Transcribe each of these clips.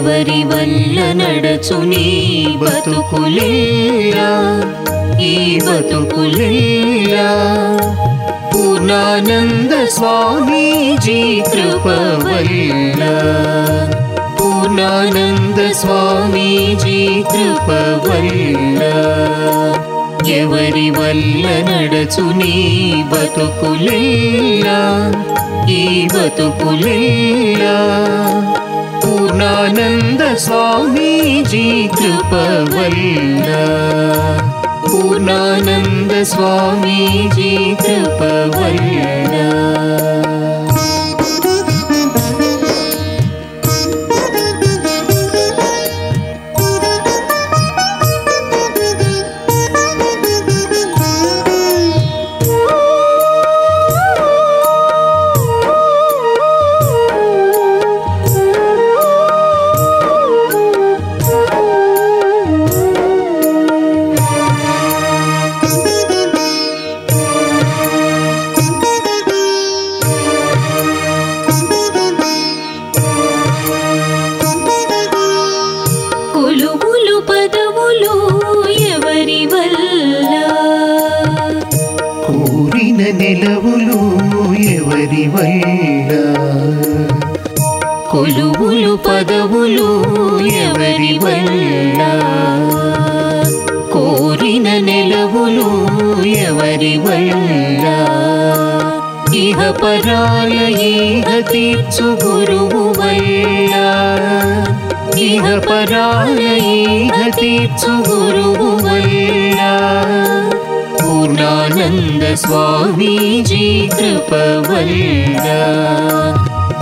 ఎవరి వల్ల నడచు నీ బతుకులేలా ఈ బతుకులేలా పూర్ణానంద స్వామీజీ కృప వల్ల పూర్ణానంద స్వామీజీ కృప వల్ల ఎవరి వల్ల నడచు నీ బతుకులేలా ఈ బతుకులేలా स्वामीजी कृपवल्ल। पूर्णानन्द स्वामीजी स्वामी కోరిన నిలవులు ఎవరి వల్ల? కొలువులు పదవులు ఎవరి వల్ల? కోరిన నిలవులు ఎవరి వల్ల? ఇహ పరాల ఈహ తీర్చు గురువు వల్ల. ఇహ పరాల ఈహ తీర్చు గురువు వల్ల పూర్ణానంద స్వామీజీ కృప వల్ల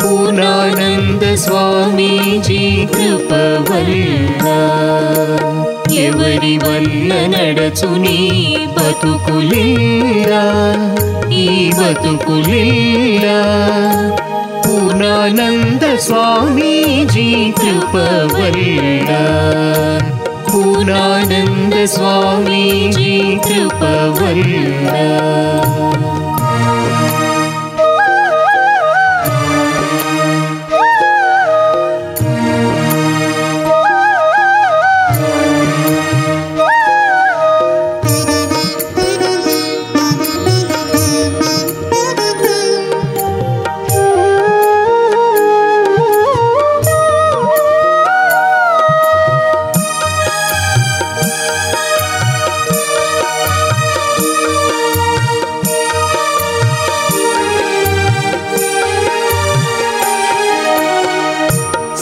పూర్ణానంద స్వామీజీ కృప వల్ల ఎవరి వల్ల నడచు నీ బతుకులేలా ఈ బతుకులేలా పూర్ణానంద స్వామీజీ కృప पूरनन्दस्वामी जीक्ष पवन्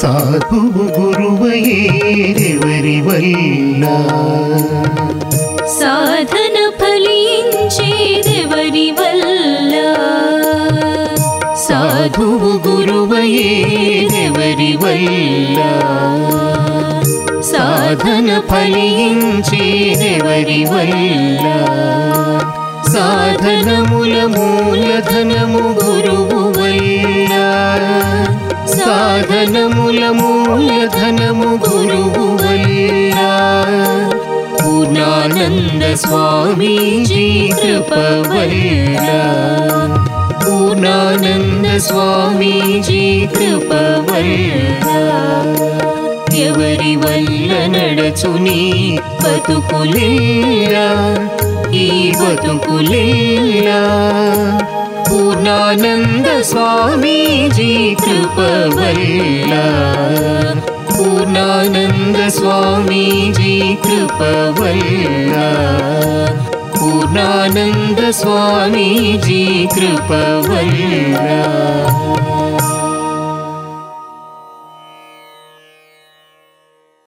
సాధువు గురువయేరెవరి వల్ల? సాధన ఫలించేదెవరి వల్ల? సాధువు గురువయేదెవరి వల్ల? సాధన ఫలించేదెవరి వల్ల? సాధనముల మూలధనము సాధనముల మూలధనము గురువు వల్ల పూర్ణానంద స్వామీజీ కృప వల్ల పూర్ణానంద స్వామీజీ కృప వల్ల ఎవరి వల్ల నడచు నీ బతుకులేలా ఈ బతుకులేలా पूर्णानन्दस्वामी जी कृपवया पूर्णानन्दस्वामी जी कृपवया पूर्णानन्दस्वामी जी कृपवल्ला।